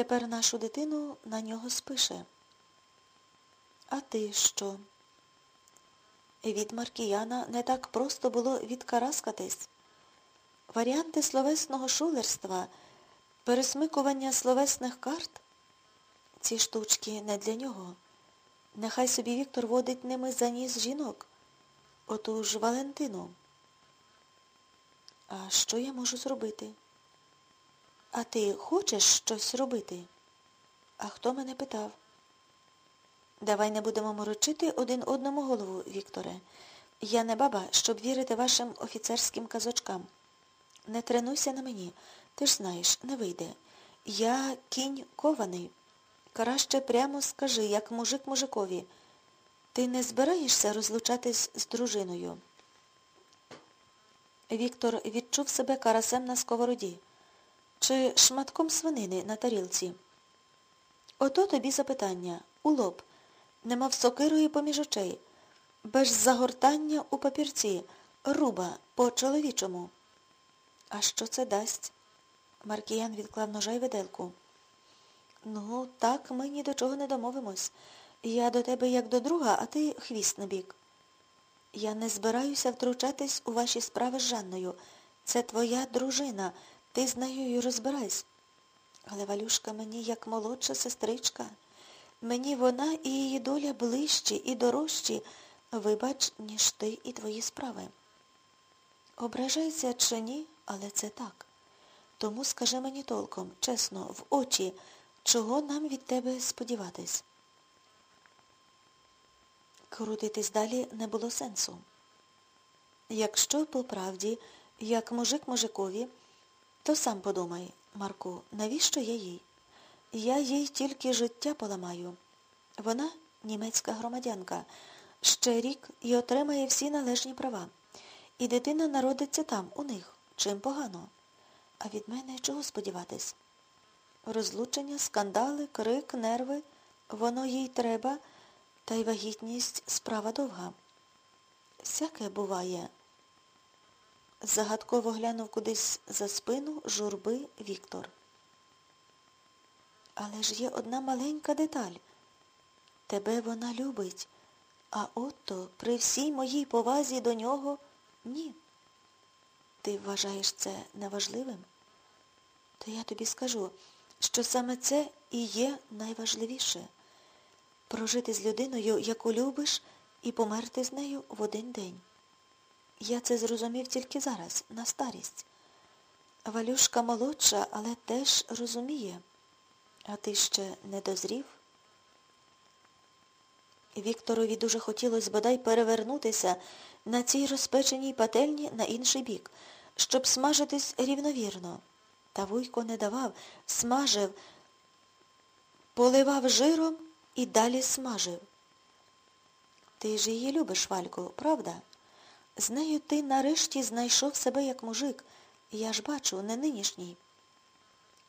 Тепер нашу дитину на нього спише. А ти що? Від Маркіяна не так просто було відкараскатись. Варіанти словесного шулерства, пересмикування словесних карт ці штучки не для нього. Нехай собі Віктор водить ними за ніс жінок, оту ж Валентину. А що я можу зробити? А ти хочеш щось робити? А хто мене питав? Давай не будемо морочити один одному голову, Вікторе. Я не баба, щоб вірити вашим офіцерським казочкам. Не тренуйся на мені. Ти ж знаєш, не вийде. Я кінь кований. Краще прямо скажи, як мужик мужикові. Ти не збираєшся розлучатись з дружиною? Віктор відчув себе карасем на сковороді чи шматком свинини на тарілці. Ото тобі запитання. У лоб. Немов сокирою поміж очей. Без загортання у папірці. Руба по-чоловічому. А що це дасть? Маркіян відклав ножа й виделку. Ну, так ми ні до чого не домовимось. Я до тебе як до друга, а ти хвіст на бік. Я не збираюся втручатись у ваші справи з Жанною. Це твоя дружина. Ти з нею й розбирайся. Але Валюшка мені як молодша сестричка. Мені вона і її доля ближчі і дорожчі, вибач, ніж ти і твої справи. Ображайся чи ні, але це так. Тому скажи мені толком, чесно, в очі, чого нам від тебе сподіватись. Крутитись далі не було сенсу. Якщо по правді, як мужик мужикові, то сам подумай, Марку, навіщо я їй? Я їй тільки життя поламаю. Вона німецька громадянка, ще рік і отримає всі належні права. І дитина народиться там, у них. Чим погано. А від мене чого сподіватись? Розлучення, скандали, крик, нерви, воно їй треба, та й вагітність справа довга. Всяке буває. Загадково глянув кудись за спину журби Віктор. Але ж є одна маленька деталь. Тебе вона любить, а отто при всій моїй повазі до нього ні. Ти вважаєш це неважливим? То я тобі скажу, що саме це і є найважливіше прожити з людиною, яку любиш, і померти з нею в один день. Я це зрозумів тільки зараз, на старість. Валюшка молодша, але теж розуміє. А ти ще не дозрів? Вікторові дуже хотілося бодай перевернутися на цій розпеченій пательні на інший бік, щоб смажитись рівновірно. Та Вуйко не давав, смажив, поливав жиром і далі смажив. Ти ж її любиш, Валько, правда? З нею ти нарешті знайшов себе як мужик. Я ж бачу, не нинішній.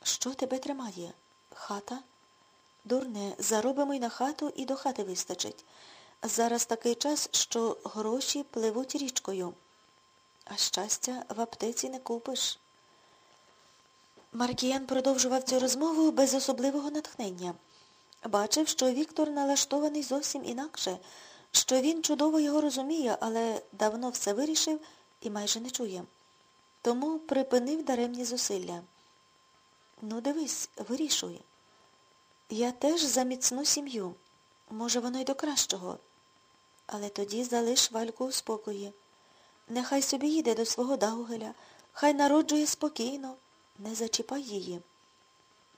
Що тебе тримає? Хата? Дурне, заробимо й на хату і до хати вистачить. Зараз такий час, що гроші пливуть річкою. А щастя в аптеці не купиш. Маркіян продовжував цю розмову без особливого натхнення. Бачив, що Віктор налаштований зовсім інакше, що він чудово його розуміє, але давно все вирішив і майже не чує. Тому припинив даремні зусилля. Ну, дивись, вирішуй. Я теж за міцну сім'ю. Може, воно й до кращого. Але тоді залиш вальку у спокої. Нехай собі їде до свого Даугеля, хай народжує спокійно, не зачіпай її.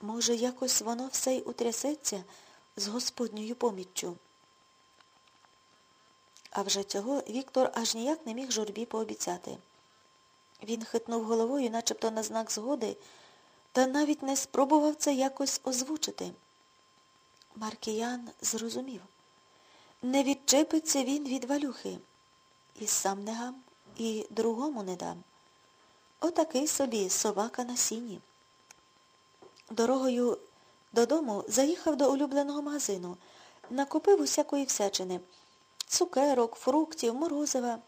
Може, якось воно все й утрясеться з Господньою поміччю. А вже цього Віктор аж ніяк не міг журбі пообіцяти. Він хитнув головою, начебто на знак згоди, та навіть не спробував це якось озвучити. Маркіян зрозумів. Не відчепиться він від валюхи. І сам не гам, і другому не дам. Отакий собі совака на сіні. Дорогою додому заїхав до улюбленого магазину, накупив усякої всячини цукерок, фруктів, морозива.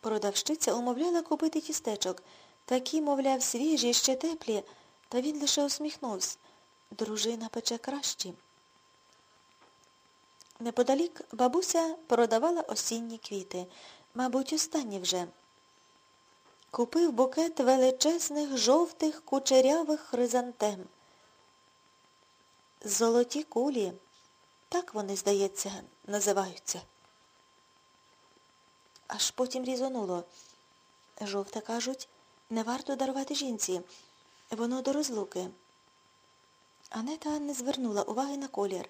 Продавщиця умовляла купити тістечок. Такі, мовляв, свіжі, ще теплі, та він лише усміхнувся. дружина пече кращі. Неподалік бабуся продавала осінні квіти, мабуть, останні вже. Купив букет величезних жовтих кучерявих хризантем. Золоті кулі, так вони, здається, називаються. Аж потім різонуло. Жовте, кажуть, не варто дарувати жінці. Воно до розлуки. Анета не звернула уваги на колір.